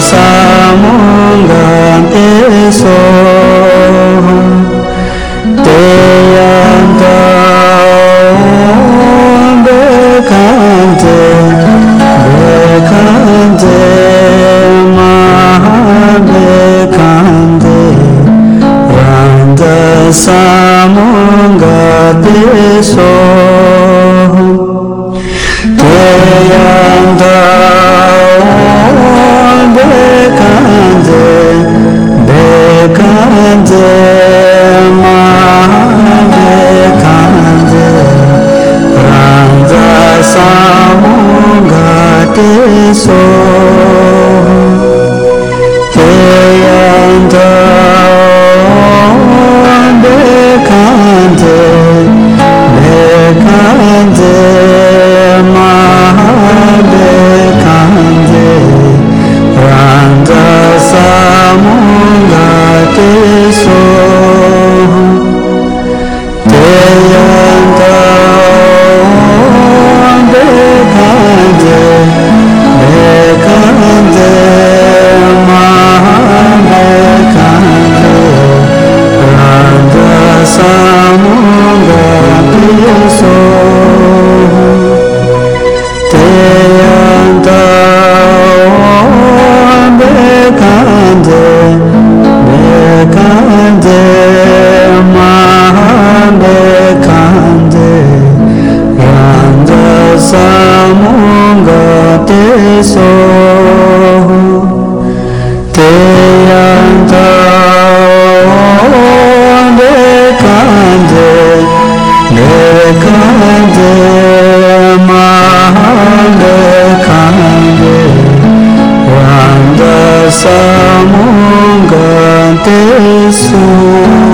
萨摩迦提索，提亚达贝堪地，贝堪地玛哈贝堪地，达萨摩迦提索，提亚达。te you.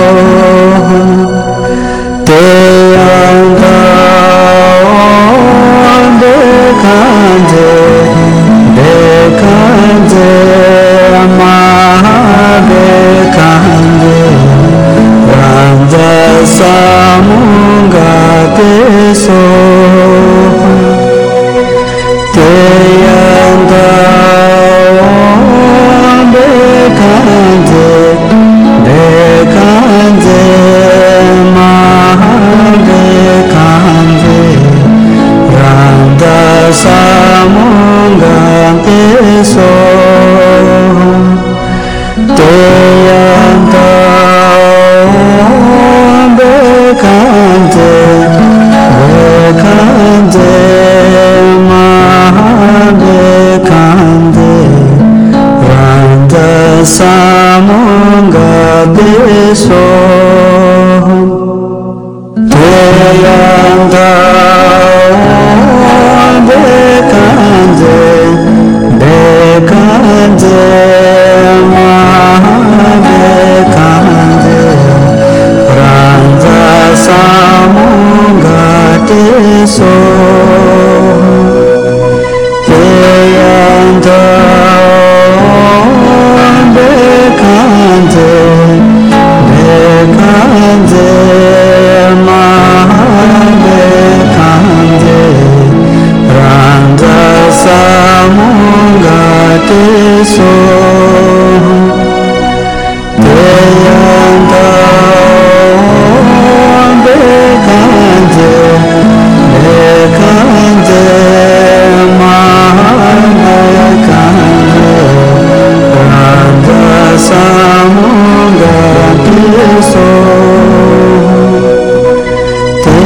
soja. soul.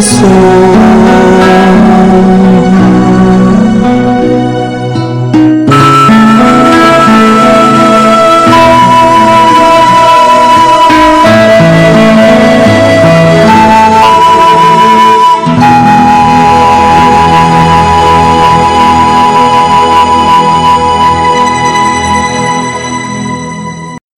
so